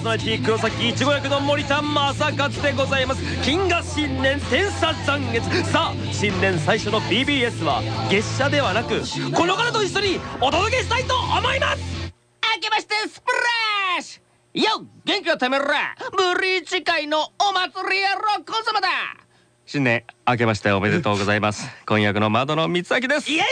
ーソナリティ黒崎いちご役の森田正和でございます。金河新年天差残月。さあ新年最初の BBS は月謝ではなくこの方と一緒にお届けしたいと思います。明けましてスプラッシュ。よ元気をためるらブリーチ界のお祭り野郎コン様だ。新年明けましておめでとうございます。婚約の窓の光明です。イエ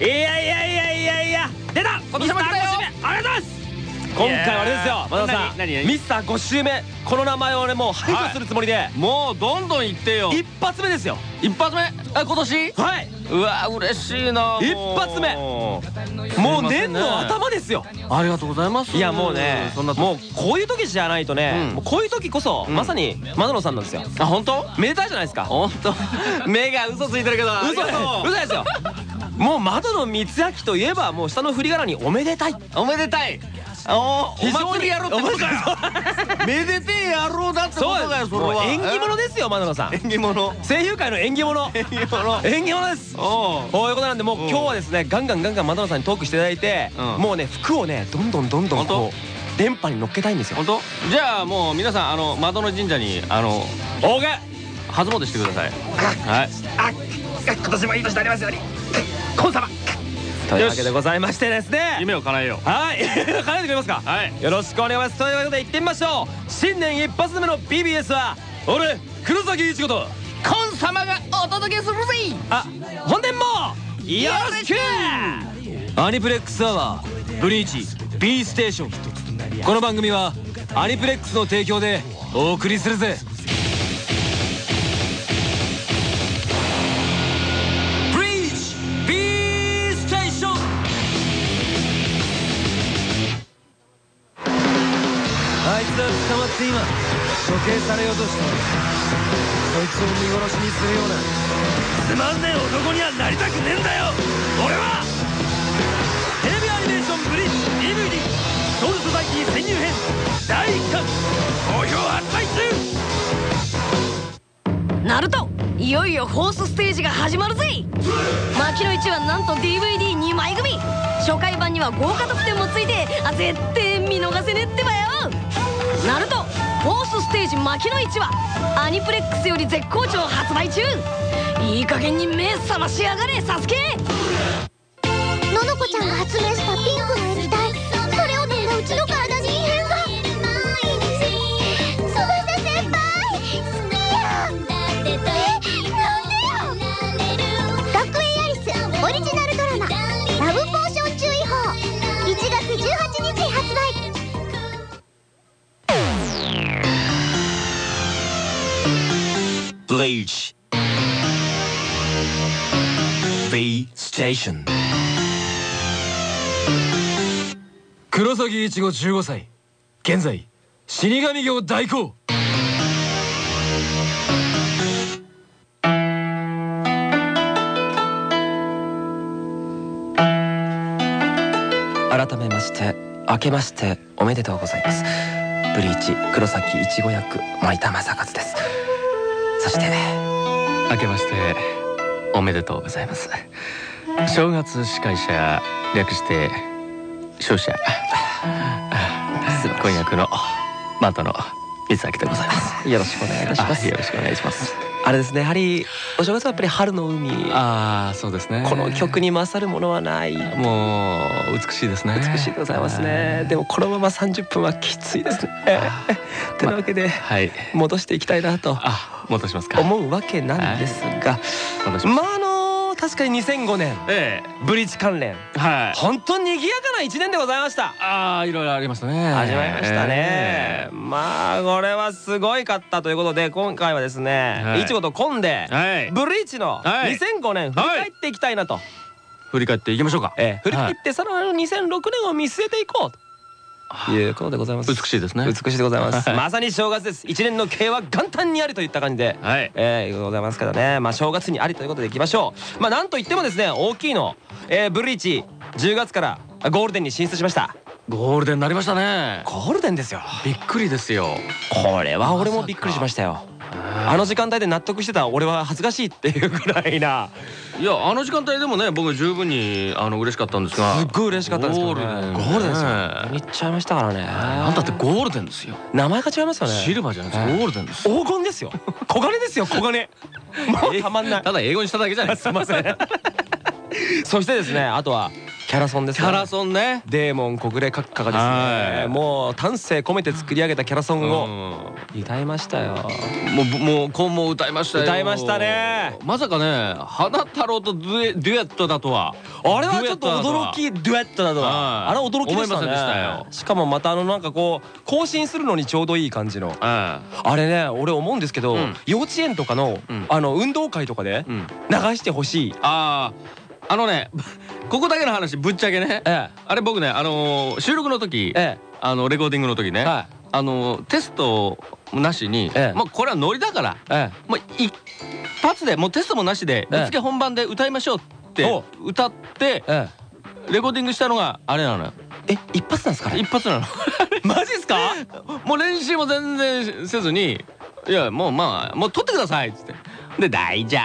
イ。いやいやいやいやいや出た。今年も来たよ。ミスター5周目ありがとうございます今回はあれですよ。マ田さんミスター5周目。この名前をねもう排除するつもりで。もうどんどん言ってよ。一発目ですよ。一発目？あ今年？はい。うわ嬉しいな一発目。もう。年の頭ですよ。ありがとうございます。いやもうねそんなもうこういう時じゃないとね、こういう時こそ、うん。まさに窓野さんなんですよ。あ本当？めでたいじゃないですか。本当？目が嘘ついてるけど嘘嘘ですよもう窓野光明といえばもう下の振り仮名におめでたい。おめでたい非常にやろうってことだよ。めでてえ野郎だってこそうとだよそれは。縁起物ですよ窓野さん。縁起物。声優界の縁起物。縁起物。縁起物です。こういうことなんでもううん。今日はですねガンガンガンガン窓野さんにトークしていただいてうん。もうね服をねどんどんどんどんこ本う電波に乗っけたいんですよ。本当？じゃあもう皆さんあの窓の神社にあのおげ初詣してください。はい。あ今年もいい年になりますように。コン様というわけでございましてですね。夢を叶えよはい。叶えてくれますか？うはい。よろしくお願いします。というわけで行ってみましょう。新年一発目の BBS は俺黒崎一子とコン様がお届けするぜ。あ本年もよろしく！アニプレックスアワーブリーチ B ステーション。この番組はアニプレックスの提供でお送りするぜは捕まって今処刑されようとしてそいつを見殺しにするような。つまんねえ男にはなりたくねえんだよ。俺はテレビアニメーションブリーチ DVD「ソウルソサイティ潜入編」第1巻好評発売中。ナルトいよいよフォースステージが始まるぜ。牧野一はなんと DVD2 枚組。初回版には豪華特典もついてあ絶対見逃せねってばよ。ナルトフォースステージ牧野一はアニプレックスより絶好調発売中。いい加減に目覚ましやがれサスケ。ののこちゃんが発明したピン Bleach B Station. 黒崎一護15歳。現在死神業代行。改めまして明けましておめでとうございます。ブリーチ黒崎一護役森田正和ですそして明けましておめでとうございます。正月司会者略して勝者。婚約の窓の光明でございます。よろしくお願いいたします。あよろしくお願いしますあれですね。やはりお正月はやっぱり春の海。ああそうですね。この曲に勝るものはない。もう美しいですね。美しいでございますね。でもこのまま30分はきついですね。てなわけではい。戻していきたいなとあ戻しますか。思うわけなんですが。まああの確かに2005年。えブリーチ関連。えはい。本当に賑やかな1年でございました。ああいろいろありましたね。始まりましたね。え、まあこれはすごいかったということで今回はですね、はい。いちごと組んで、えはい。ブリーチのはい。2005年振り返っていきたいなと、振り返っていきましょうか。ええ。振り返ってさらに2006年を見据えていこうということでございます。美しいですね。美しいでございます。は いまさに正月です。一年の計は元旦にありといった感じではい。えー、ございますけどね。まあ正月にありということでいきましょう。まあなんといってもですね大きいの、えー、ブリーチ10月からゴールデンに進出しました。ゴールデンになりましたね。ゴールデンですよ。びっくりですよ。これは俺もびっくりしましたよあの時間帯で納得してた俺は恥ずかしいっていうぐらいな。いやあの時間帯でもね僕十分にあの嬉しかったんですが。すっごい嬉しかったんですけどね。ゴールデンゴールデンですよ。ね見っちゃいましたからね。あんたってゴールデンですよ。名前が違いますよね。シルバーじゃなくてゴールデンです黄金ですよ。小金ですよ小金。もうたまんない。ただ英語にしただけじゃないですすいません。そしてですねあとはキャラソンですね。キャラソンね。デーモン小暮閣下がはいですねもう丹精込めて作り上げたキャラソンをも歌いましたよ。うもう今も歌いましたよ。歌いましたね。まさかね花太郎とデュエットだとは。あれはちょっと驚きデュエットだとは。あれは驚きでしたね。しかもまたあのなんかこう更新するのにちょうどいい感じの。えあれね俺思うんですけどうん。幼稚園とかのうん。あの運動会とかで流してほしい。あああのね ここだけの話ぶっちゃけね。えあれ僕ねあのー収録の時ええ。あのレコーディングの時ねえはい。あのーテストなしにええ。もうこれはノリだからえもう一発でもうテストもなしでぶっつけ本番で歌いましょうってお歌ってええ。レコーディングしたのがあれなのよ。ええ一発なんですかね一発なの。マジっすか？もう練習も全然せずに「いやもうまあもう撮ってください」っつって「で大丈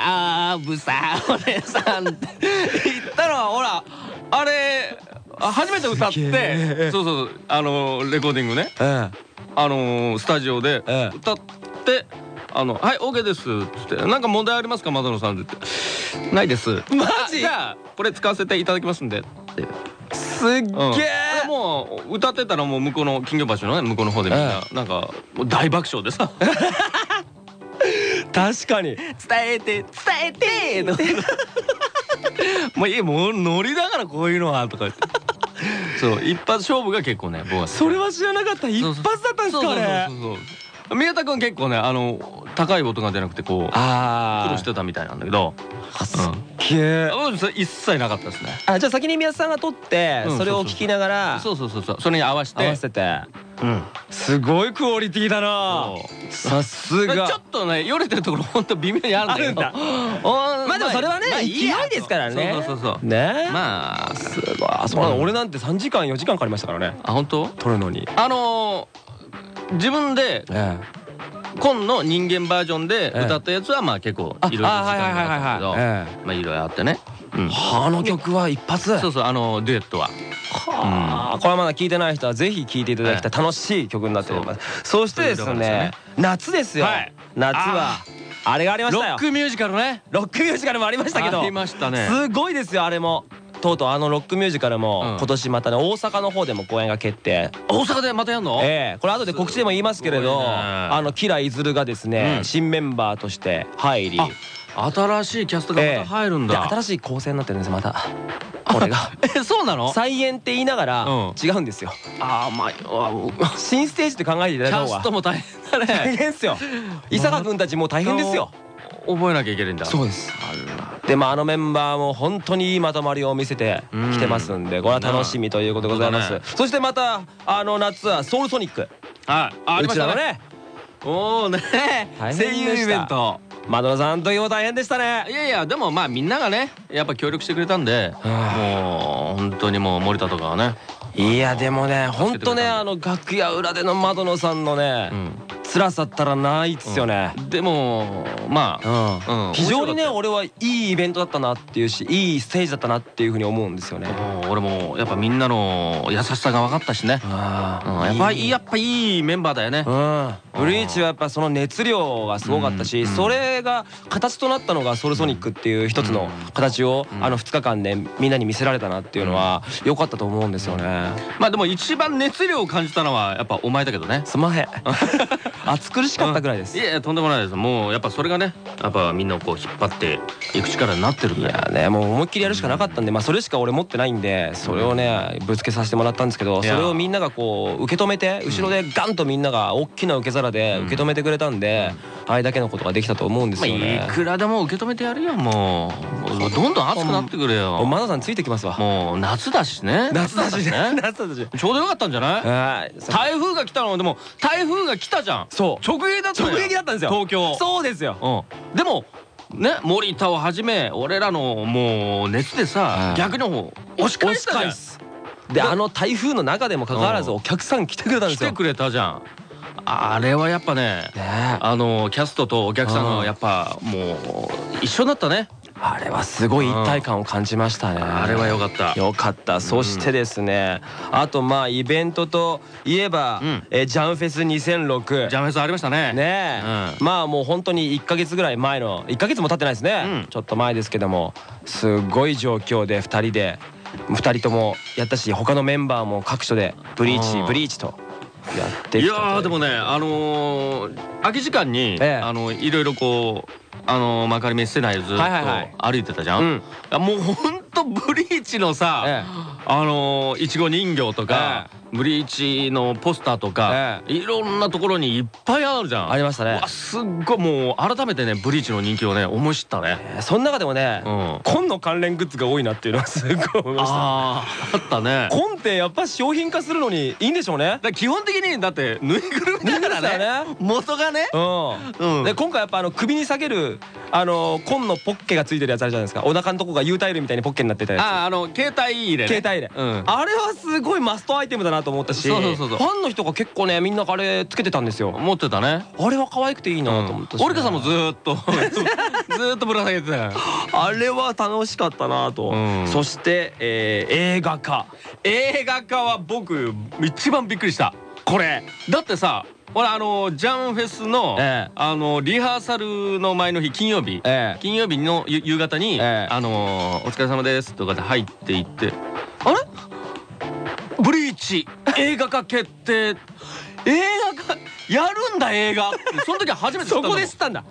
夫。さお姉さん」って言ったのはほらあれあ初めて歌ってえ。そうそうあのレコーディングね。えあのスタジオでええ。歌って「あのはい OK です」っつって「なんか問題ありますか窓野さん」って。言って「ないです」マあジじゃあこれ使わせていただきますんで」って。えすっげうん。もう歌ってたらもう向こうの金魚橋のね向こうの方でみんなえなんか大爆笑でさ 確かに。伝えて伝えて もういいもうノリだからこういうのはとか そう一発勝負が結構ね僕はそれは知らなかった。一発だったんですかあれ。宮田君結構ねあの高い音が出なくてこうあ苦労してたみたいなんだけど。あすっげえ。うんそれ一切なかったですね。あじゃあ先に宮津さんが撮ってうんそれを聞きながらそうそうそうそう。それに合わせて。合わせて。うん。すごいクオリティだな。さすが。ちょっとねよれてるところ本当微妙にあるんだ まあでもそれはねまあいいや。勢いですからね。そうそうそうね。まあ。すごい。あそうなの俺なんて3時間4時間かかりましたからね。あ本当？撮るのに。あのー自分でえ今の人間バージョンで歌ったやつはまあ結構いろいろ時間がかかったけどあいろいろあってね。うん。あの曲は一発？そうそうあのデュエットは。はあこれはまだ聞いてない人はぜひ聴いていただきたい楽しい曲になっております。そしてですねね。夏ですよ。はい。夏はあれがありましたよ。ロックミュージカルね。ロックミュージカルもありましたけど。ありましたね。すごいですよあれもとうとうあのロックミュージカルもうん。今年またね大阪の方でも公演が決定。大阪でまたやんの？ええ。これ後で告知でも言いますけれどあのキラいずるがですねうん。新メンバーとして入り。あ新しいキャストがまた入るんでだ新しい構成になってるんですまた。これが。えそうなの？再演って言いながらうん。違うんですよ。あーまああ新ステージって考えていただいキャた方が。ストも大変だ大ね変ですよ。伊坂君たちもう大変ですよ。覚えなきゃいけないんだ。そうです。あらでもあのメンバーも本当にいいまとまりを見せてきてますんでこれは楽しみということでございます。本そしてまたあの夏はソウルソニック。はい。あありうましたね。おおね。声優イベント。マドラさんというも大変でしたいねやいやでもまあみんながねやっぱ協力してくれたんではもう本当にもう森田とかはね。いやでもね本当ねあの楽屋裏での窓野さんのねうん辛さったらないっすよね。でもまあうん。うん。非常にね俺はいいイベントだったなっていうしいいステージだったなっていうふうに思うんですよね。俺もやっぱみんなの優しさが分かったしね。あうん。やっぱいいやっぱいいメンバーだよね。うん、ブリーチはやっぱその熱量がすごかったし、うん。それが形となったのがソルソニックっていう一つの形を、うん。あの2日間でみんなに見せられたなっていうのは良かったと思うんですよね。まあでも一番熱量を感じたのはやっぱお前だけどね。すんまへん 暑苦しかったぐらいです。いやいやとんでもないです。もうやっぱそれがねやっぱみんなをこう引っ張っていく力になってるんいだよやねもう思いっきりやるしかなかったんでまあそれしか俺持ってないんでそれをねぶつけさせてもらったんですけどそれをみんながこう受け止めて後ろでガンとみんなが大きな受け皿で受け止めてくれたんであれだけのことができたと思うんですまあよねい。くらでも受け止めてやるよもう。もうどんどん熱くなってくれよ。マナさんついてきますわ。もう夏だしね。夏だしね。ね。夏だし。ちょうどよかったんじゃない。台風が来たの。でも台風が来たじゃんそう。直撃だった直撃だったんですよ。東京。そうですよ。うん。でもね森田をはじめ俺らのもう熱ではいさ逆に押し返したじゃん。す。であの台風の中でもかかわらずうん。お客さん来てくれたんですよ。来てくれたじゃん。あれはやっぱねね。あのキャストとお客さんうん。がやっぱもう一緒だったねあれはすごい一体感を感じましたね。あれは良かった。よかった。そしてですねあとまあイベントといえばうん。えジャンフェス2006ジャムフェスありましたね。ねえ、まあもう本当に1か月ぐらい前の1か月も経ってないですね、うん。ちょっと前ですけどもすごい状況で2人で2人ともやったし他のメンバーも各所でブリーチうん。ブリーチとやっていやきたとーでもねあのー空き時間に、ええ。あのいろいろこうあのー幕張メッセ内をずっと歩いてたじゃん、もうほんとブリーチのさ、えあのーいちご人形とか、ブリーチのポスターとか、えいろんなところにいっぱいあるじゃん。ありましたね。すっごいもう改めてねブリーチの人気をね思い知ったね。えーその中でもね、うん。紺の関連グッズが多いなっていうのはすごい思いました。あーあったね。紺ってやっぱ商品化するのにいいんでしょうね。基本的にだってぬいぐるみだからね。ね。元がね。うん。うん。で今回やっぱあの首に下げるあの紺のポッケがついてるやつあるじゃないですか。お腹のとこが U タイルみたいにポッケになってたやつ。あーあの携帯入れね。携帯で、うん。あれはすごいマストアイテムだなと思ったしそう。そうそうそうファンの人が結構ねみんなあれつけてたんですよ。持ってたね。あれは可愛くていいなと思ったし、オリカさんもずーっと ずーっとぶら下げてたよあれは楽しかったなと、うん。そして、えー映画化。映画化は僕一番びっくりした。これ。だってさ俺あのジャンフェスの、ええ。あのリハーサルの前の日金曜日、ええ。金曜日のゆ夕方に、ええ。あのお疲れ様です」とかで入っていって。あれ？ブリーチ。映画化決定。映画化やるんだ映画。その時は初めて知ったそこで知ったんだ。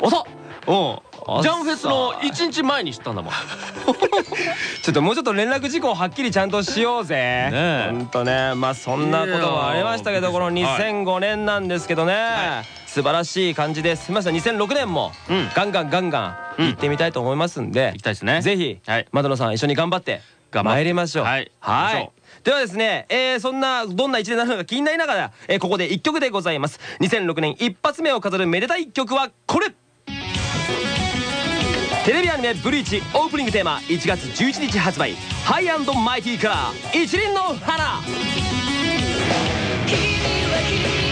遅っう。んジャンフェスの1日前に知ったんだもん。ちょっともうちょっと連絡事項はっきりちゃんとしようぜ。ねえ。ほんとね、まあそんなこともありましたけど、この2005年なんですけどね、素晴らしい感じです。すみません、2006年もうん。ガンガンガンガン行ってみたいと思いますんで。行き、たいですね。ぜひはい。窓野さん一緒に頑張って。頑張っ参りましょう。はい。はい。ではですね、えーそんなどんな一年なのか気になりながら、えーここで一曲でございます。2006年一発目を飾るめでたい曲はこれ。テレビアニメ「ブリーチ」オープニングテーマ1月11日発売「ハイアンドマイティーカラー一輪の花」君は君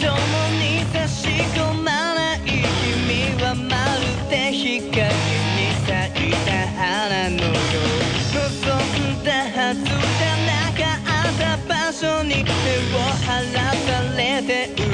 共に差し込まない君はまるで日陰に咲いた花のよう。望んだはずじゃなかった場所に手を離されて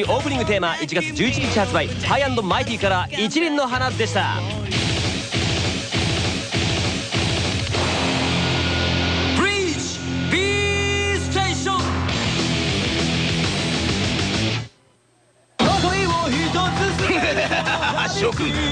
オープニングテーマ1月11日発売「ハイマイティから一輪の花」でした。諸君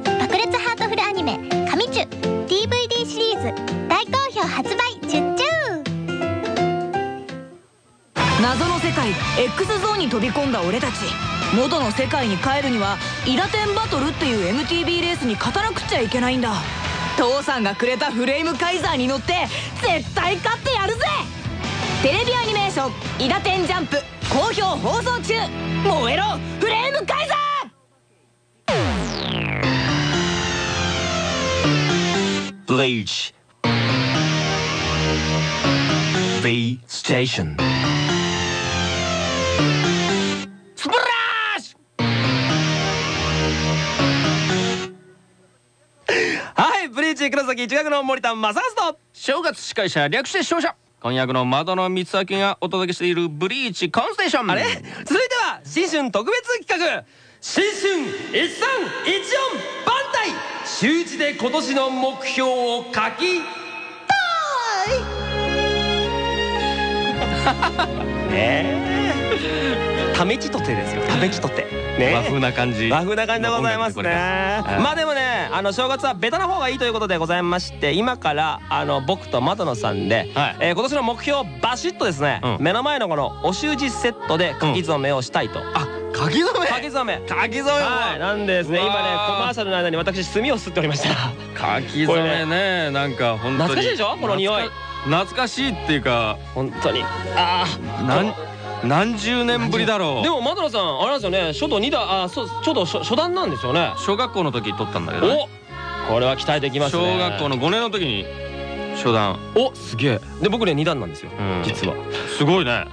ーズ大好評発売チュッチュ謎の世界 X ゾーンに飛び込んだ俺たち。元の世界に帰るにはイダテンバトルっていう MTB レースに勝たなくっちゃいけないんだ。父さんがくれたフレームカイザーに乗って絶対勝ってやるぜ。テレビアニメーション「イダテンジャンプ」好評放送中。燃えろフレームカイザー Bleach V Station. スプラッシはいブリーチ黒崎一学の森田正和と正月司会者略して視聴者今夜の窓の光明がお届けしているブリーチコンステーションあれ続いては新春特別企画。新春1314番隊週一で今年の目標を書きたい。ね。えためちとてですよ。ためちとて。ね。和風な感じ。和風な感じでございますね。はい。まあでもねあの正月はベタな方がいいということでございまして今からあの僕と窓野さんで、はい。えー今年の目標をバシッとですね、うん。目の前のこのお習字セットで書き初めをしたいと、あ書き初め？書き初め。書き初めはいなんでですね。今ねコマーシャルの間に私墨を吸っておりました。書き初めねなんか本当に。懐かしいでしょ？この匂い懐かしいっていうか本当に。あ何何十年ぶりだろう。でも窓野さんあれなんですよね。書道2段あそうちょうど初初段なんですよね。小学校の時撮ったんだけどね。おこれは期待できますね。小学校の5年の時に初段。おすげえ。で僕ね2段なんですようん。実は。すごいね。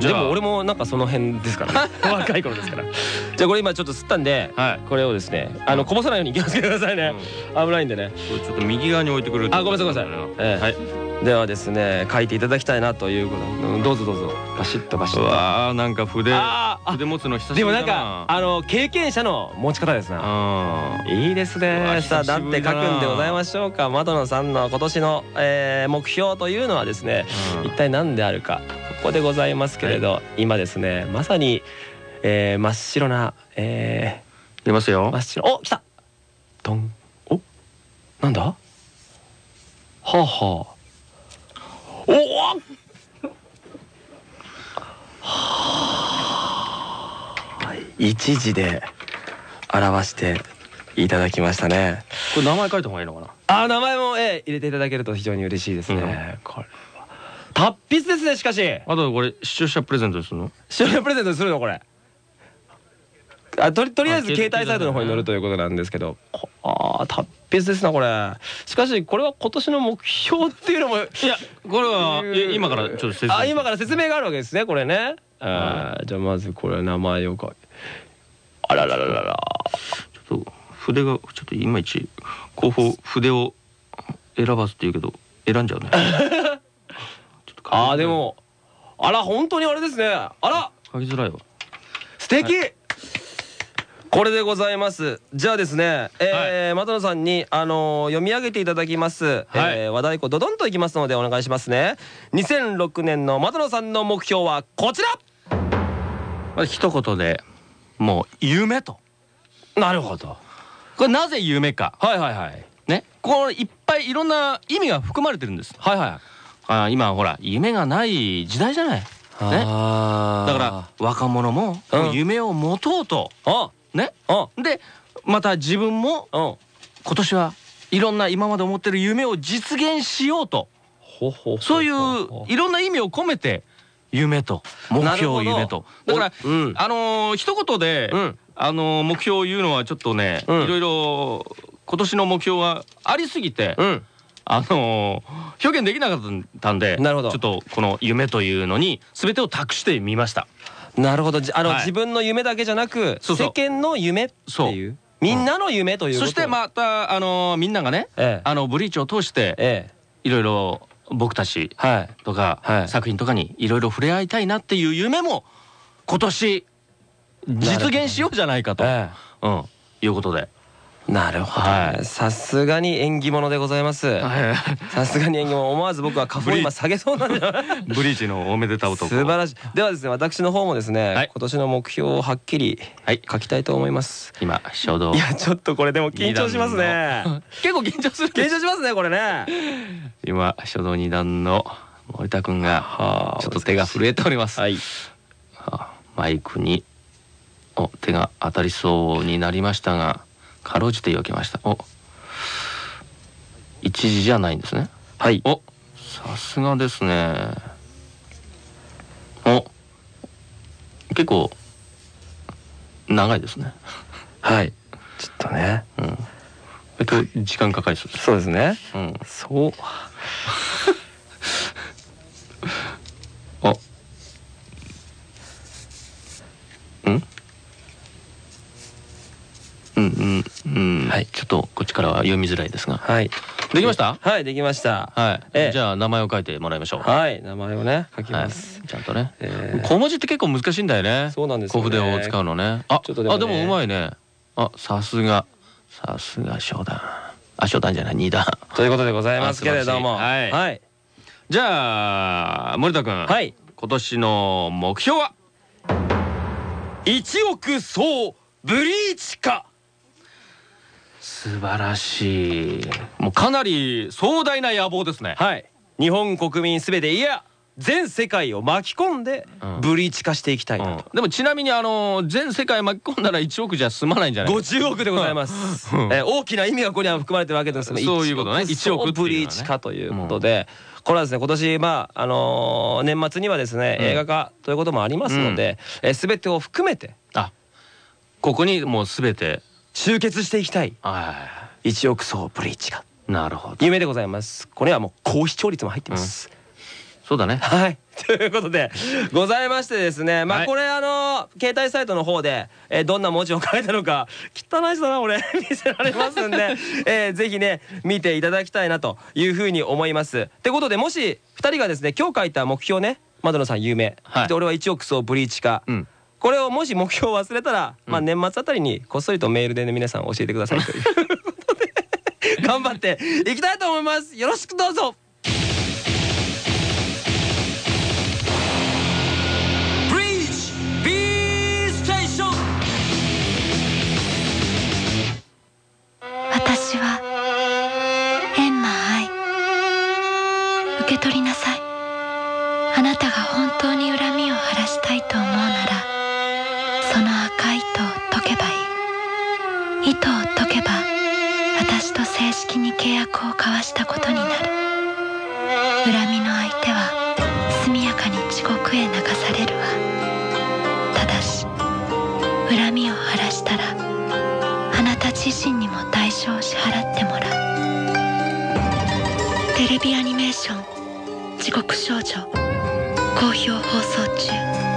でも俺もなんかその辺ですから。ね 若い頃ですから。じゃあこれ今ちょっと吸ったんではい。これをですねあのこぼさないように気をつけてくださいね。危ないんでね。ちょっと右側に置いてくるあごめんなさいごめんなさい。ええ。はいではですね書いていただきたいなということ。うんどうぞどうぞ。バシッとバシッうとわーなんか筆あーあ筆持つの久しぶでもななんかあの経験者の持ち方ですな。あいいですね。さあだって書くんでございましょうか。窓野さんの今年の、えー目標というのはですねうん。一体何であるか。ここでございますけれど、今ですねまさに、えー真っ白な、え出ますよ。ー真っ白。お来た。ドン。おなんだ？はあはあおお。一時で表していただきましたね。これ名前書いた方がいいのかな？あ名前も、えー入れていただけると非常に嬉しいですね、うん。これは。達筆ですねしかし。あとこれ視聴者プレゼントにするの？視聴者プレゼントするのこれあとりとりあえずあ携帯サイトの方に載るということなんですけど。こあー達筆ですなこれ。しかしこれは今年の目標っていうのもいやこれはい今からちょっと説明。あ今から説明があるわけですねこれね。あーじゃあまずこれ名前を書いあららららら。ちょっと筆がちょっといまいち後方筆を選ばずって言うけど選んじゃうね。あーでもあら本当にあれですね。あら。書きづらいわ。素敵、これでございます。じゃあですね、えー窓野さんに、あのー読み上げていただきます、はい。えー和太鼓ドドンといきますのでお願いしますね。2006年の窓野さんの目標はこちら。一言でもう夢と。なるほど。これなぜ夢か。はいはいはい。ね。これいっぱいいろんな意味が含まれてるんです。はいはい。あ今ほら夢がない時代じゃない。ね。あだから若者もうん。夢を持とうとあね。あでまた自分もうん。今年はいろんな今まで思ってる夢を実現しようと。そういういろんな意味を込めて夢と目標夢と。だからおうん。あのー一言でうん。あのー目標を言うのはちょっとねうん。いろいろ今年の目標がありすぎてうん。あのー表現できなかったんでなるほど。ちょっとこの夢というのに全てを託してみましたなるほど。じあの、はい。自分の夢だけじゃなく世間の夢っていうみんなの夢ということ。そしてまたあのーみんながねええ。あのブリーチを通してええ。いろいろ僕たちはい。とかはい。作品とかにいろいろ触れ合いたいなっていう夢も今年実現しようじゃないかと、えうん、いうことで、えなるほど。ね、はい。さすがに縁起物でございます。さすがに縁起物。思わず僕は花粉を今下げそうなんじゃないブリーチのおめでた男素晴らしい。ではですね私の方もですね、はい。今年の目標をはっきりはい。書きたいと思います、今衝動。い、やちょっとこれでも緊張しますね。結構緊張する。緊張しますねこれね。今書道二段の森田君がはあちょっと手が震えております、はい。はあマイクにお手が当たりそうになりましたがかろうじて避けました。お。一時じゃないんですね。はい。お。さすがですね。お。結構長いですね。はい。ちょっとね。うん。時間かかりそうです。そうですね、うん、そう。うんうんうん。はい。ちょっとこっちからは読みづらいですが。はい。できました？はいできました。はい、ええ。じゃあ名前を書いてもらいましょう。はい名前をね書きはい。ます、ちゃんとね、えー小文字って結構難しいんだよね。そうなんですよ小ね筆を使うのね。あちょっとでもね。あでもうまいね。あさすが。さすが初段。あ初段じゃない二段。ということでございますけれども。はい。じゃあ森田君。はい。今年の目標は？1億総ブリーチ化素晴らしい。もうかなり壮大な野望ですね。はい。日本国民すべていや全世界を巻き込んでうん。ブリーチ化していきたいなと、でもちなみにあの全世界巻き込んだら1億じゃ済まないんじゃない？50億でございます、うん。えー大きな意味がここには含まれてるわけですけどそういうことね。1 1億ブリーチ化ということで、これはですね今年まああのー年末にはですね、うん。映画化ということもありますので、えー全てを含めて。あここにもう全て集結していきたい。は1億総ブリーチ化いなるほど。夢でございます。これはもう高視聴率も入ってます、そうだね。はい。ということでございましてですね。まはい。あこれあの携帯サイトの方で、えーどんな文字を書いたのか汚い人だな俺見せられますんで、えーぜひね見ていただきたいなというふうに思います。ってことでもし2人がですね今日書いた目標ね窓野さん有名、はい。で俺は1億総ブリーチ化、うんこれをもし目標を忘れたら、まあ年末あたりにこっそりとメールでね皆さん教えてくださいということで頑張っていきたいと思います。よろしくどうぞ契約を交わしたことになる。恨みの相手は速やかに地獄へ流されるわ。ただし恨みを晴らしたらあなた自身にも代償を支払ってもらう。テレビアニメーション「地獄少女」好評放送中。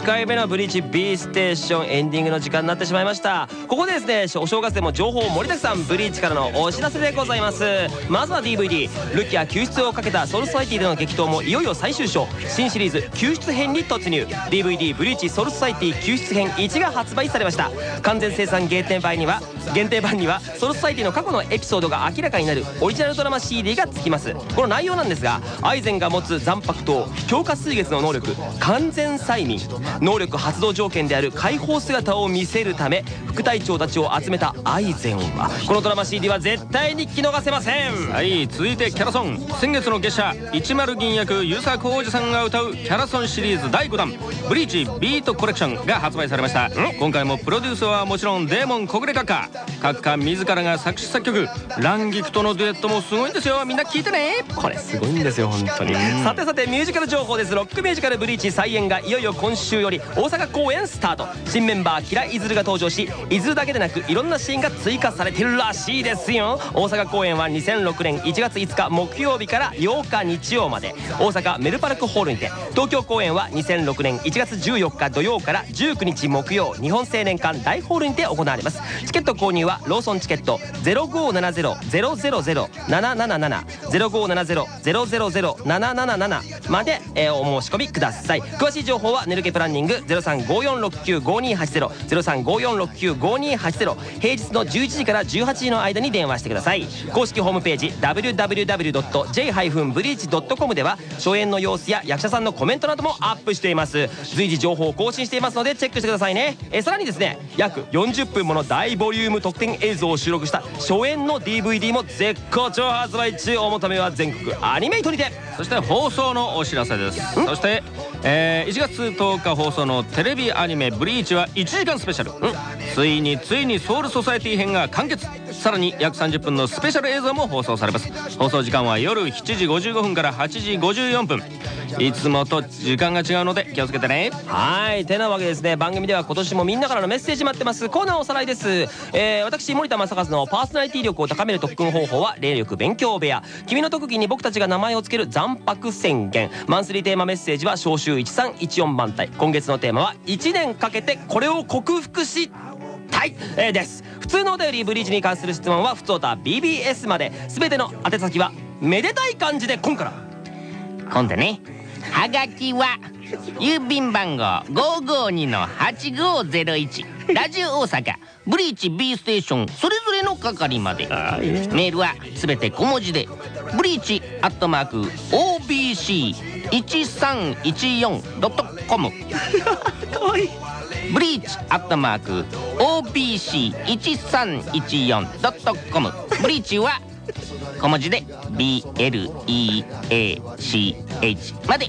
1回目のブリーチ B ステーションエンディングの時間になってしまいました。ここでですねお正月でも情報盛りだくさんブリーチからのお知らせでございます。まずは DVD ルキア救出をかけたソウルソサイティでの激闘もいよいよ最終章。新シリーズ救出編に突入。DVD ブリーチソウルソサイティ救出編1が発売されました。完全生産限定版には限定版にはソウルソサエティの過去のエピソードが明らかになる。オリジナルドラマ CD が付きます。この内容なんですがアイゼンが持つ斬魄刀鏡花水月の能力完全催眠。能力発動条件である解放姿を見せるため副隊長たちを集めたアイゼンはこのドラマ CD は絶対に聞き逃せません。はい続いてキャラソン。先月の月謝10銀役遊佐浩二さんが歌うキャラソンシリーズ第5弾「ブリーチビートコレクション」が発売されました。今回もプロデュースはもちろんデーモン小暮閣下。閣下自らが作詞作曲乱菊とのデュエットもすごいんですよ。みんな聞いてね。これすごいんですよ本当に。さてさてミュージカル情報です。ロックミュージカルブリーチ再演がいよいよ今週より大阪公演スタート。新メンバーキライズルが登場し伊豆だけでなくいろんなシーンが追加されてるらしいですよ。大阪公演は2006年1月5日木曜日から8日日曜まで。大阪メルパルクホールにて。東京公演は2006年1月14日土曜から19日木曜日本青年館大ホールにて行われます。チケット購入はローソンチケット0570-000-777 0570-000-777まで、えーお申し込みください。詳しい情報はネルケプランニング0354695280 0354695280平日の11時から18時の間に電話してください。公式ホームページ www.j-breach.com では初演の様子や役者さんのコメントなどもアップしています。随時情報を更新していますのでチェックしてくださいね。えさらにですね約40分もの大ボリューム特典映像を収録した初演の DVD も絶好調発売中。お求めは全国アニメイトにてそして放送のお知らせです。そして、えー1月10日放送のテレビアニメ「ブリーチ」は1時間スペシャル。ついについにソウルソサエティ編が完結。さらに約30分のスペシャル映像も放送されます。放送時間は夜7時55分から8時54分。いつもと時間が違うので気をつけてね。はい。てなわけですね。番組では今年もみんなからのメッセージ待ってます。コーナーおさらいです、えー、私森田正和のパーソナリティ力を高める特訓方法は霊力勉強部屋。君の特技に僕たちが名前を付ける残白宣言。マンスリーテーマメッセージは召集1314番隊。今月のテーマは1年かけてこれを克服したい、えーです。普通のお便りブリーチに関する質問は普通歌 BBS まで。全ての宛先はめでたい感じで今から。今度ねはがきは郵便番号552-8501ラジオ大阪ブリーチ B ステーションそれぞれの係まで。メールはすべて小文字でブリーチアットマーク OBC1314.com ブリーチアットマーク OBC1314.com ブリーチは小文字で BLEACH まで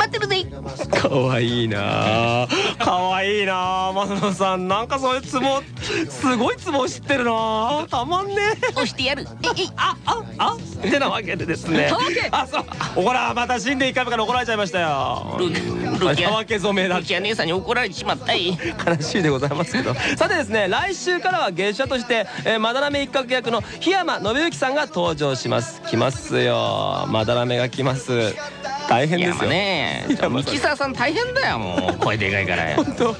待ってるぜ。かわいいな。かわいいな。マ野さんなんかそういうツボすごいツボ知ってるな。たまんね。押してやる。あああ。ってなわけでですね。あそう。ほらまた死んで1回目から怒られちゃいましたよ。ルルキたわけ染めだルキア姉さんに怒られてしまったい。悲しいでございますけど。さてですね来週からは月謝として、えー、まだらめ一角役の檜山信之さんが登場します。来ますよ。まだらめが来ます。大変ですよ。ねミキサーさん大変だよもう声でかいから。本当。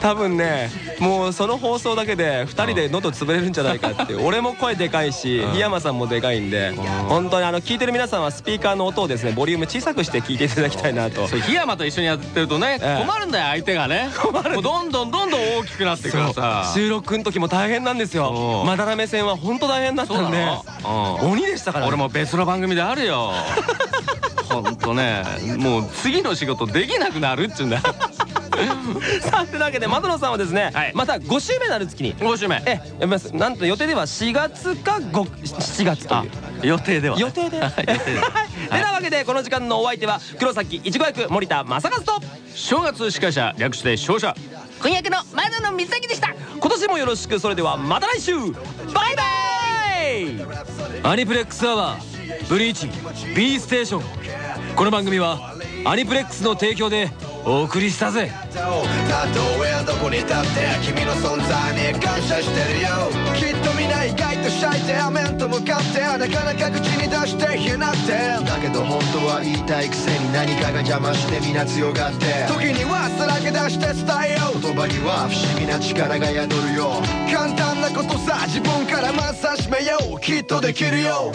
多分ねもうその放送だけで2人で喉潰れるんじゃないかって俺も声でかいし檜山さんもでかいんで本当にあの聞いてる皆さんはスピーカーの音をですねボリューム小さくして聞いていただきたいなと。檜山と一緒にやってるとねええ。困るんだよ相手がね。もうどんどんどんどん大きくなってくからさ。収録の時も大変なんですよ。う。んまだらめ戦は本当大変だったんで。うん。鬼でしたからね。俺も別の番組であるよ ほんとね。もう次の仕事できなくなるっちゅうんだ。よ さあというわけで窓野さんはですね、はい。また5週目になる月に。5週目。えやります。なんと予定では4月か5 7月という。予定では。予定では。い予定でてな わけでこの時間のお相手は黒崎いちご役森田正和と。正月司会者略して勝者。婚約の窓の水崎でした。今年もよろしくそれではまた来週。バイバイアニプレックスアワーブリーチ B ステーションこの番組はアニプレックスの提供でお送りしたぜ。たとえどこに立って君の存在に感謝してるよ。きっとみんな意外とシャイで面と向かってなかなか口に出して言えなくて。だけど本当は言いたいくせに何かが邪魔してみんな強がって。時にはさらけ出して伝えよう言葉には不思議な力が宿るよ。簡単なことさ自分からまず始めよう。きっとできるよ。